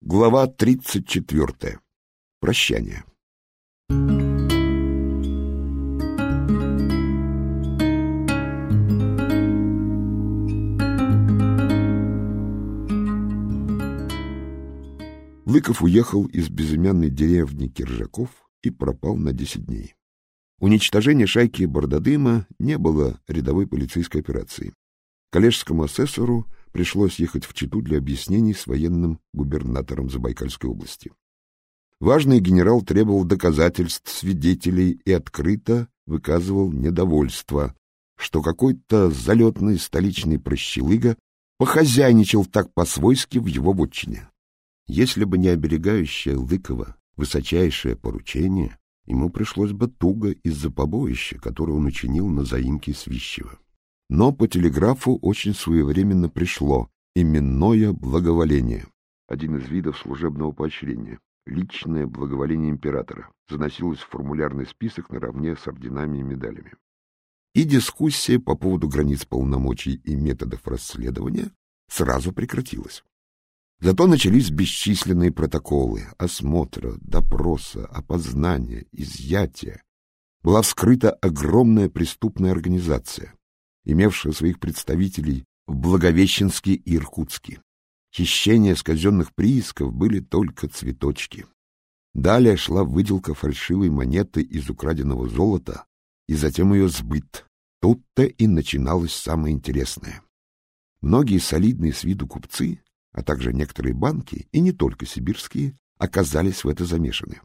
Глава 34. Прощание. Лыков уехал из безымянной деревни Киржаков и пропал на десять дней. Уничтожение шайки Бардадыма не было рядовой полицейской операцией. Коллежскому асессору пришлось ехать в Читу для объяснений с военным губернатором Забайкальской области. Важный генерал требовал доказательств свидетелей и открыто выказывал недовольство, что какой-то залетный столичный прощелыга похозяйничал так по-свойски в его вотчине. Если бы не оберегающее Лыкова высочайшее поручение, ему пришлось бы туго из-за побоища, которое он учинил на заимке Свищева. Но по телеграфу очень своевременно пришло именное благоволение, один из видов служебного поощрения. Личное благоволение императора заносилось в формулярный список наравне с орденами и медалями. И дискуссия по поводу границ полномочий и методов расследования сразу прекратилась. Зато начались бесчисленные протоколы осмотра, допроса, опознания, изъятия. Была вскрыта огромная преступная организация, имевшая своих представителей в Благовещенске и Иркутске. Хищения с приисков были только цветочки. Далее шла выделка фальшивой монеты из украденного золота и затем ее сбыт. Тут-то и начиналось самое интересное. Многие солидные с виду купцы, а также некоторые банки, и не только сибирские, оказались в это замешаны.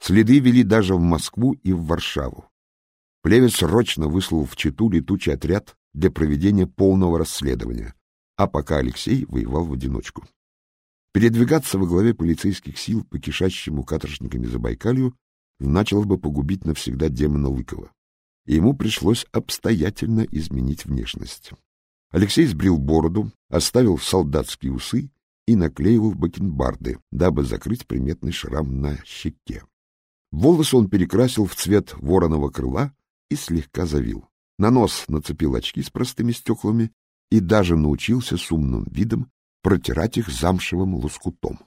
Следы вели даже в Москву и в Варшаву. Плевец срочно выслал в Читу летучий отряд для проведения полного расследования, а пока Алексей воевал в одиночку. Передвигаться во главе полицейских сил по кишащему каторжниками Забайкалью начало бы погубить навсегда демона Лыкова, и ему пришлось обстоятельно изменить внешность. Алексей сбрил бороду, оставил солдатские усы и наклеивал бакенбарды, дабы закрыть приметный шрам на щеке. Волосы он перекрасил в цвет вороного крыла и слегка завил. На нос нацепил очки с простыми стеклами и даже научился с умным видом протирать их замшевым лоскутом.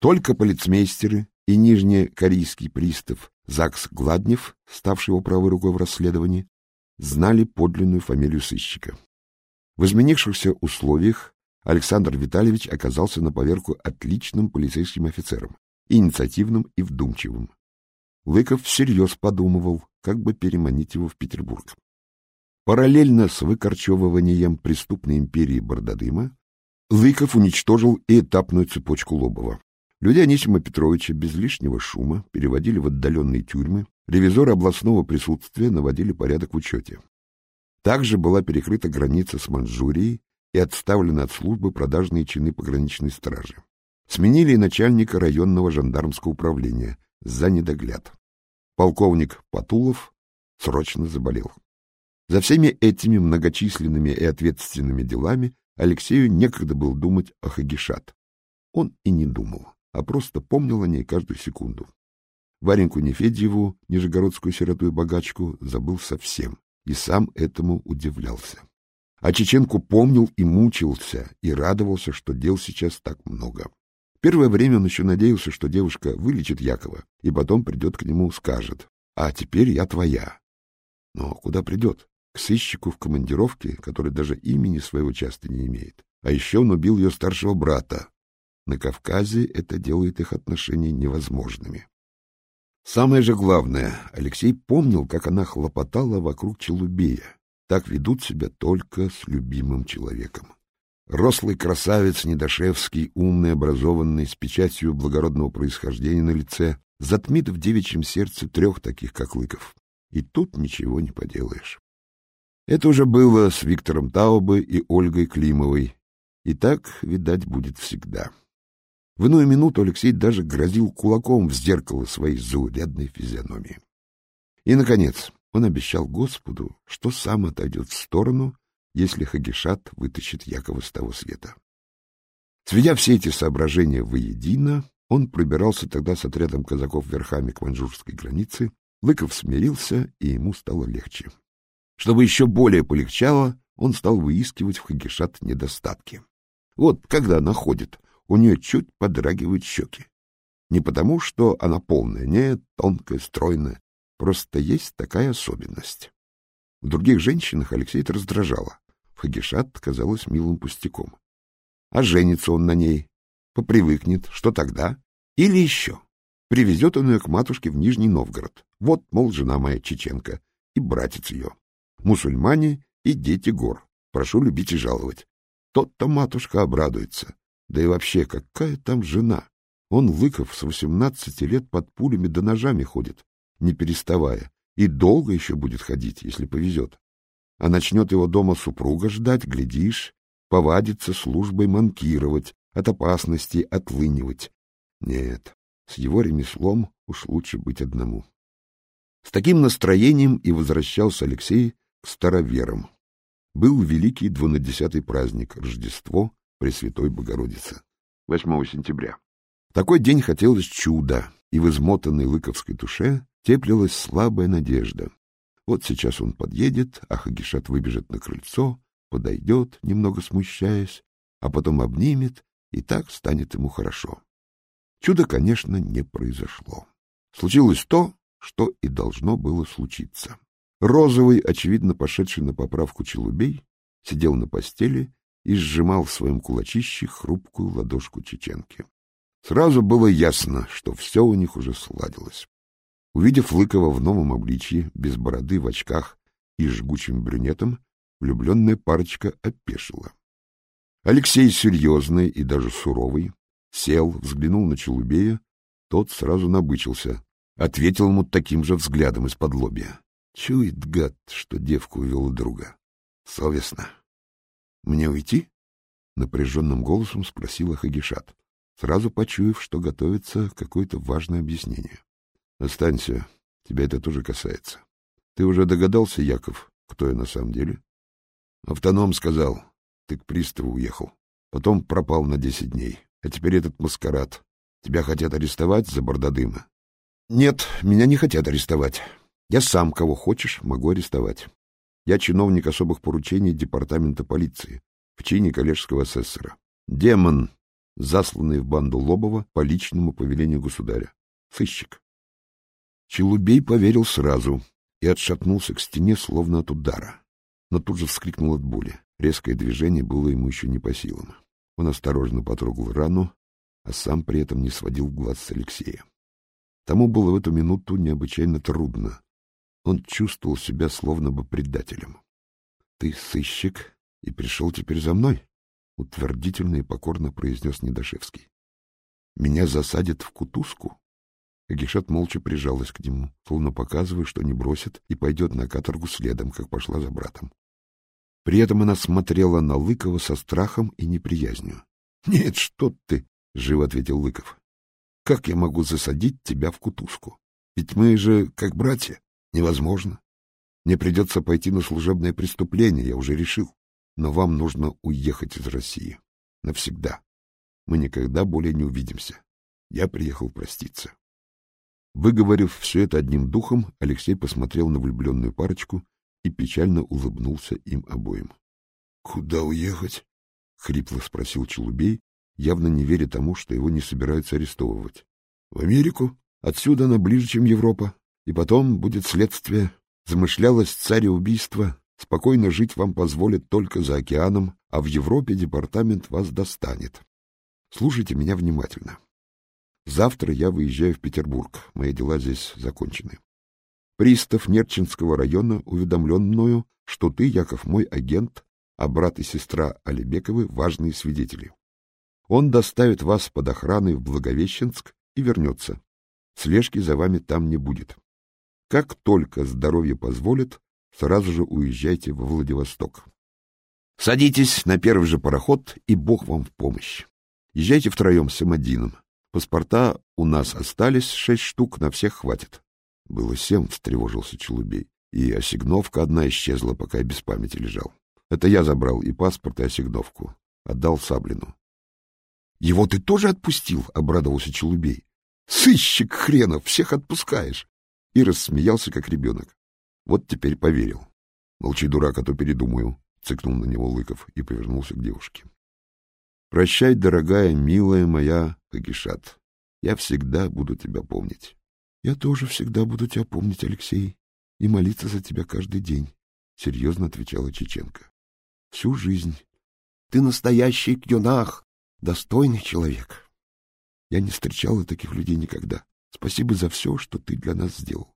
Только полицмейстеры и нижнекорейский пристав Закс Гладнев, ставший его правой рукой в расследовании, знали подлинную фамилию сыщика. В изменившихся условиях Александр Витальевич оказался на поверку отличным полицейским офицером, инициативным и вдумчивым. Лыков всерьез подумывал, как бы переманить его в Петербург. Параллельно с выкорчевыванием преступной империи Бардадыма Лыков уничтожил и этапную цепочку Лобова. Люди Анисима Петровича без лишнего шума переводили в отдаленные тюрьмы, ревизоры областного присутствия наводили порядок в учете. Также была перекрыта граница с Манчжурией и отставлены от службы продажные чины пограничной стражи. Сменили начальника районного жандармского управления за недогляд. Полковник Патулов срочно заболел. За всеми этими многочисленными и ответственными делами Алексею некогда было думать о Хагишат. Он и не думал, а просто помнил о ней каждую секунду. Вареньку Нефедьеву, нижегородскую сироту и богачку, забыл совсем и сам этому удивлялся. А Чеченку помнил и мучился, и радовался, что дел сейчас так много. Первое время он еще надеялся, что девушка вылечит Якова, и потом придет к нему, скажет, «А теперь я твоя». Но куда придет? К сыщику в командировке, который даже имени своего часто не имеет. А еще он убил ее старшего брата. На Кавказе это делает их отношения невозможными. Самое же главное, Алексей помнил, как она хлопотала вокруг Челубея. Так ведут себя только с любимым человеком. Рослый красавец Недошевский, умный, образованный, с печатью благородного происхождения на лице, затмит в девичьем сердце трех таких, как Лыков. И тут ничего не поделаешь. Это уже было с Виктором Таубы и Ольгой Климовой. И так, видать, будет всегда. В иную минуту Алексей даже грозил кулаком в зеркало своей заурядной физиономии. И, наконец, он обещал Господу, что сам отойдет в сторону если Хагишат вытащит Якова с того света. Сведя все эти соображения воедино, он пробирался тогда с отрядом казаков верхами к маньчжурской границе, Лыков смирился, и ему стало легче. Чтобы еще более полегчало, он стал выискивать в Хагишат недостатки. Вот когда находит у нее чуть подрагивают щеки. Не потому, что она полная, нет, тонкая, стройная. Просто есть такая особенность. В других женщинах Алексей это раздражало. Хагишат казалось милым пустяком. А женится он на ней, попривыкнет, что тогда? Или еще? Привезет он ее к матушке в Нижний Новгород. Вот, мол, жена моя чеченка и братец ее. Мусульмане и дети гор. Прошу любить и жаловать. Тот-то матушка обрадуется. Да и вообще, какая там жена? Он, Лыков, с восемнадцати лет под пулями да ножами ходит, не переставая, и долго еще будет ходить, если повезет. А начнет его дома супруга ждать, глядишь, повадится службой манкировать, от опасности отлынивать. Нет, с его ремеслом уж лучше быть одному. С таким настроением и возвращался Алексей к староверам был великий двунадесятый праздник Рождество Пресвятой Богородицы, 8 сентября. В такой день хотелось чуда, и в измотанной лыковской душе теплилась слабая надежда. Вот сейчас он подъедет, а Хагишат выбежит на крыльцо, подойдет, немного смущаясь, а потом обнимет, и так станет ему хорошо. Чудо, конечно, не произошло. Случилось то, что и должно было случиться. Розовый, очевидно пошедший на поправку челубей, сидел на постели и сжимал в своем кулачище хрупкую ладошку чеченки. Сразу было ясно, что все у них уже сладилось. Увидев Лыкова в новом обличье, без бороды, в очках и жгучим брюнетом, влюбленная парочка опешила. Алексей серьезный и даже суровый сел, взглянул на Челубея, тот сразу набычился, ответил ему таким же взглядом из-под лобья. Чует гад, что девку увел у друга. Совестно. Мне уйти? Напряженным голосом спросила Хагишат, сразу почуяв, что готовится какое-то важное объяснение. Останься, тебя это тоже касается. Ты уже догадался, Яков, кто я на самом деле? Автоном сказал, ты к приставу уехал. Потом пропал на десять дней. А теперь этот маскарад. Тебя хотят арестовать за бордодыма? Нет, меня не хотят арестовать. Я сам, кого хочешь, могу арестовать. Я чиновник особых поручений департамента полиции в чине коллежского асессора. Демон, засланный в банду Лобова по личному повелению государя. Сыщик. Челубей поверил сразу и отшатнулся к стене, словно от удара. Но тут же вскрикнул от боли. Резкое движение было ему еще не по силам. Он осторожно потрогал рану, а сам при этом не сводил глаз с Алексея. Тому было в эту минуту необычайно трудно он чувствовал себя словно бы предателем. — Ты сыщик и пришел теперь за мной? — утвердительно и покорно произнес Недошевский. — Меня засадят в кутузку? Агишат молча прижалась к нему, словно показывая, что не бросит и пойдет на каторгу следом, как пошла за братом. При этом она смотрела на Лыкова со страхом и неприязнью. — Нет, что ты! — живо ответил Лыков. — Как я могу засадить тебя в кутузку? Ведь мы же как братья. Невозможно. Мне придется пойти на служебное преступление, я уже решил. Но вам нужно уехать из России. Навсегда. Мы никогда более не увидимся. Я приехал проститься. Выговорив все это одним духом, Алексей посмотрел на влюбленную парочку и печально улыбнулся им обоим. — Куда уехать? — хрипло спросил Челубей, явно не веря тому, что его не собираются арестовывать. — В Америку? Отсюда она ближе, чем Европа. И потом будет следствие. Замышлялось цареубийство. Спокойно жить вам позволят только за океаном, а в Европе департамент вас достанет. Слушайте меня внимательно. Завтра я выезжаю в Петербург. Мои дела здесь закончены. Пристав Нерчинского района уведомлен мною, что ты, Яков, мой агент, а брат и сестра Алибековы — важные свидетели. Он доставит вас под охраной в Благовещенск и вернется. Слежки за вами там не будет. Как только здоровье позволит, сразу же уезжайте во Владивосток. Садитесь на первый же пароход, и Бог вам в помощь. Езжайте втроем с Эмадином. Паспорта у нас остались шесть штук, на всех хватит. Было семь, встревожился Челубей, и осигновка одна исчезла, пока я без памяти лежал. Это я забрал и паспорт, и осигновку. Отдал Саблину. — Его ты тоже отпустил? — обрадовался Челубей. — Сыщик хренов, всех отпускаешь и рассмеялся, как ребенок. Вот теперь поверил. Молчи, дурак, а то передумаю, — цыкнул на него Лыков и повернулся к девушке. Прощай, дорогая, милая моя Хагишат. Я всегда буду тебя помнить. Я тоже всегда буду тебя помнить, Алексей, и молиться за тебя каждый день, — серьезно отвечала Чеченко. Всю жизнь. Ты настоящий кюнах, достойный человек. Я не встречала таких людей никогда. Спасибо за все, что ты для нас сделал.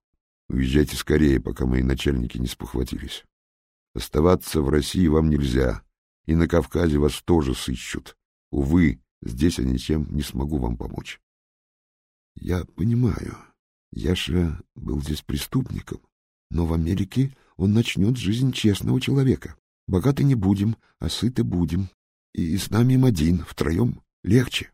Уезжайте скорее, пока мои начальники не спохватились. Оставаться в России вам нельзя, и на Кавказе вас тоже сыщут. Увы, здесь я ничем не смогу вам помочь. Я понимаю. Яша был здесь преступником, но в Америке он начнет жизнь честного человека. Богаты не будем, а сыты будем. И с нами им один, втроем легче.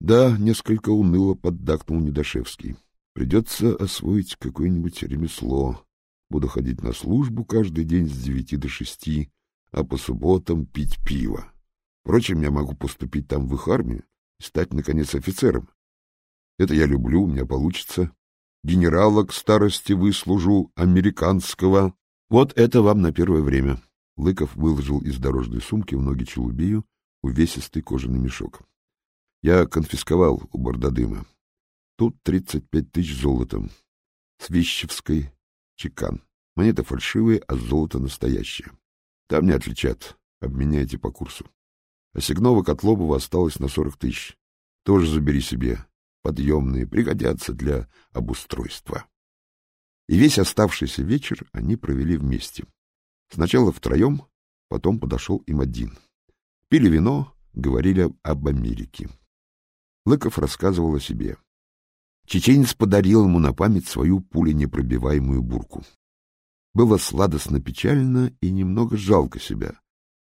Да, несколько уныло поддакнул Недошевский. Придется освоить какое-нибудь ремесло. Буду ходить на службу каждый день с девяти до шести, а по субботам пить пиво. Впрочем, я могу поступить там в их армию и стать, наконец, офицером. Это я люблю, у меня получится. Генерала к старости выслужу, американского. Вот это вам на первое время. Лыков выложил из дорожной сумки в ноги Челубею увесистый кожаный мешок. Я конфисковал у Бордодыма. Тут тридцать пять тысяч золотом. С Вещевской чекан. Монета фальшивая, а золото настоящее. Там не отличат. Обменяйте по курсу. А Сигнова Котлобова осталось на сорок тысяч. Тоже забери себе. Подъемные пригодятся для обустройства. И весь оставшийся вечер они провели вместе. Сначала втроем, потом подошел им один. Пили вино, говорили об Америке. Лыков рассказывал о себе. Чеченец подарил ему на память свою пуленепробиваемую бурку. Было сладостно печально и немного жалко себя,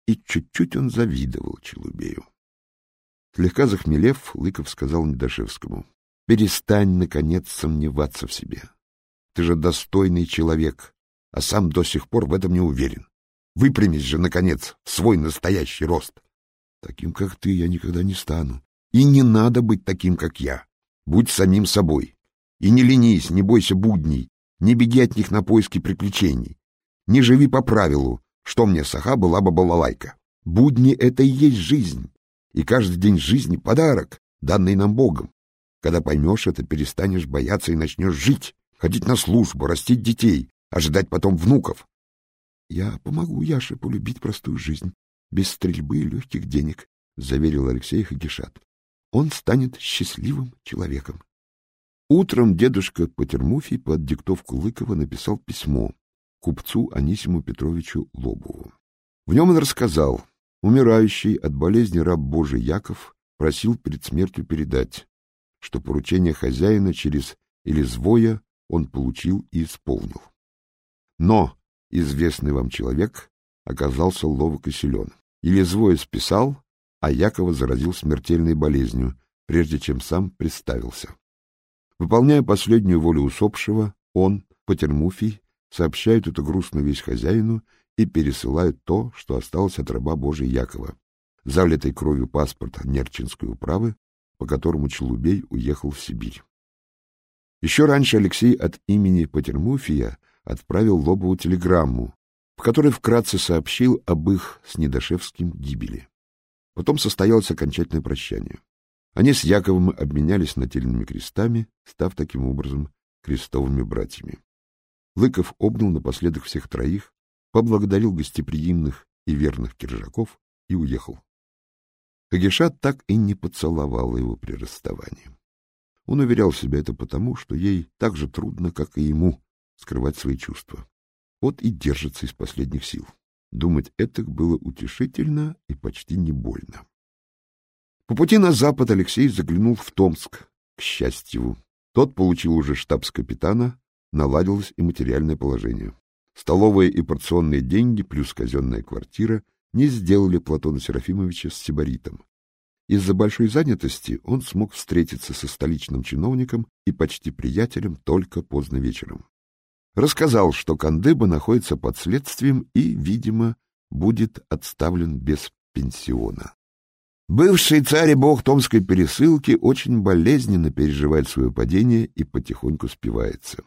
и чуть-чуть он завидовал Челубею. Слегка захмелев, Лыков сказал Недошевскому, — Перестань, наконец, сомневаться в себе. Ты же достойный человек, а сам до сих пор в этом не уверен. Выпрямись же, наконец, в свой настоящий рост. Таким, как ты, я никогда не стану. И не надо быть таким, как я. Будь самим собой. И не ленись, не бойся будней, не беги от них на поиски приключений. Не живи по правилу, что мне саха была бы балалайка. Будни — это и есть жизнь. И каждый день жизни — подарок, данный нам Богом. Когда поймешь это, перестанешь бояться и начнешь жить, ходить на службу, растить детей, ожидать потом внуков. Я помогу Яше полюбить простую жизнь, без стрельбы и легких денег, — заверил Алексей Хагишат. Он станет счастливым человеком. Утром дедушка Патермуфий под диктовку Лыкова написал письмо купцу Анисиму Петровичу Лобову. В нем он рассказал, умирающий от болезни раб Божий Яков просил перед смертью передать, что поручение хозяина через Элизвоя он получил и исполнил. Но известный вам человек оказался ловок и силен. Елезвоя списал, а Якова заразил смертельной болезнью, прежде чем сам представился. Выполняя последнюю волю усопшего, он, Патермуфий, сообщает эту грустную вещь хозяину и пересылает то, что осталось от раба Божия Якова, залитой кровью паспорта Нерчинской управы, по которому Челубей уехал в Сибирь. Еще раньше Алексей от имени Патермуфия отправил Лобову телеграмму, в которой вкратце сообщил об их с Недошевским гибели. Потом состоялось окончательное прощание. Они с Яковом обменялись нательными крестами, став таким образом крестовыми братьями. Лыков обнял напоследок всех троих, поблагодарил гостеприимных и верных киржаков и уехал. Кагишат так и не поцеловала его при расставании. Он уверял себя это потому, что ей так же трудно, как и ему, скрывать свои чувства. Вот и держится из последних сил. Думать это было утешительно и почти не больно. По пути на запад Алексей заглянул в Томск, к счастью. Тот получил уже штабс-капитана, наладилось и материальное положение. Столовые и порционные деньги плюс казенная квартира не сделали Платона Серафимовича с сибаритом. Из-за большой занятости он смог встретиться со столичным чиновником и почти приятелем только поздно вечером. Рассказал, что Кандыба находится под следствием и, видимо, будет отставлен без пенсиона. Бывший царь и бог Томской пересылки очень болезненно переживает свое падение и потихоньку спивается.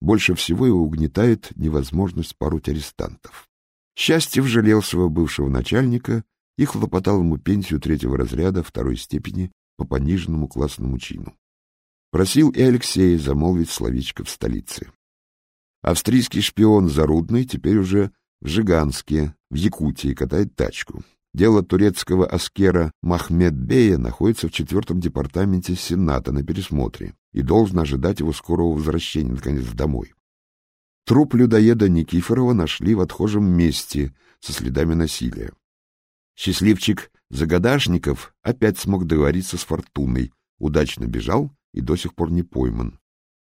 Больше всего его угнетает невозможность пороть арестантов. Счастьев жалел своего бывшего начальника, и хлопотал ему пенсию третьего разряда второй степени по пониженному классному чину. Просил и Алексея замолвить словечко в столице. Австрийский шпион Зарудный теперь уже в Жиганске, в Якутии, катает тачку. Дело турецкого аскера Махмедбея находится в четвертом департаменте Сената на пересмотре и должен ожидать его скорого возвращения, наконец, домой. Труп людоеда Никифорова нашли в отхожем месте со следами насилия. Счастливчик Загадашников опять смог договориться с Фортуной, удачно бежал и до сих пор не пойман.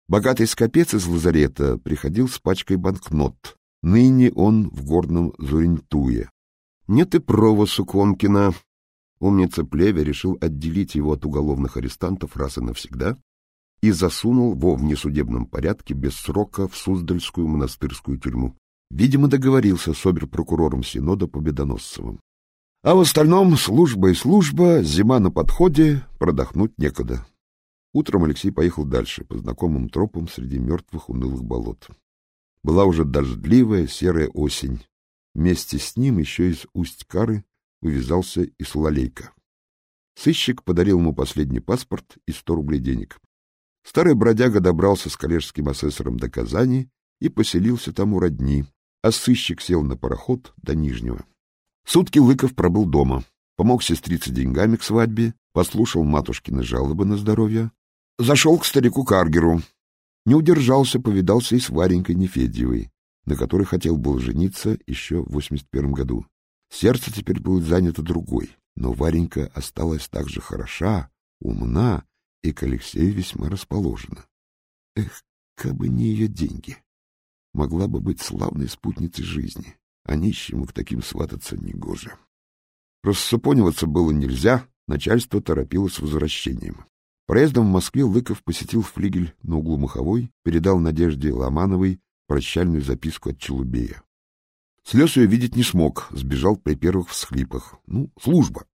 Богатый скопец из лазарета приходил с пачкой банкнот. Ныне он в горном Зуринтуе. Нет и прова Суконкина. Умница Плеве решил отделить его от уголовных арестантов раз и навсегда и засунул во внесудебном порядке без срока в Суздальскую монастырскую тюрьму. Видимо, договорился с оберпрокурором Синода Победоносцевым. А в остальном служба и служба, зима на подходе, продохнуть некогда. Утром Алексей поехал дальше, по знакомым тропам среди мертвых унылых болот. Была уже дождливая серая осень. Вместе с ним еще из Усть-Кары увязался и Сололейка. Сыщик подарил ему последний паспорт и сто рублей денег. Старый бродяга добрался с коллежским асессором до Казани и поселился там у родни, а сыщик сел на пароход до Нижнего. Сутки Лыков пробыл дома, помог сестрице деньгами к свадьбе, послушал матушкины жалобы на здоровье, зашел к старику Каргеру, не удержался, повидался и с Варенькой Нефедьевой, на которой хотел был жениться еще в 81 году. Сердце теперь было занято другой, но Варенька осталась так же хороша, умна и к Алексею весьма расположена. Эх, как бы не ее деньги! Могла бы быть славной спутницей жизни, а нищему к таким свататься негоже. Рассупониваться было нельзя, начальство торопилось возвращением. Проездом в Москве Лыков посетил флигель на углу Маховой, передал Надежде Ломановой прощальную записку от Челубея. Слез ее видеть не смог, сбежал при первых всхлипах. Ну, служба.